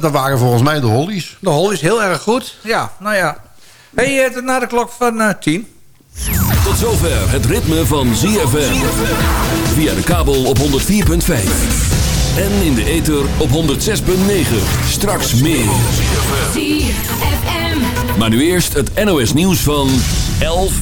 dat waren volgens mij de hollies. De hollies, heel erg goed. Ja, nou ja. hey, eh, na de klok van eh, tien. Tot zover het ritme van ZFM. Via de kabel op 104.5. En in de ether op 106.9. Straks meer. Maar nu eerst het NOS nieuws van 11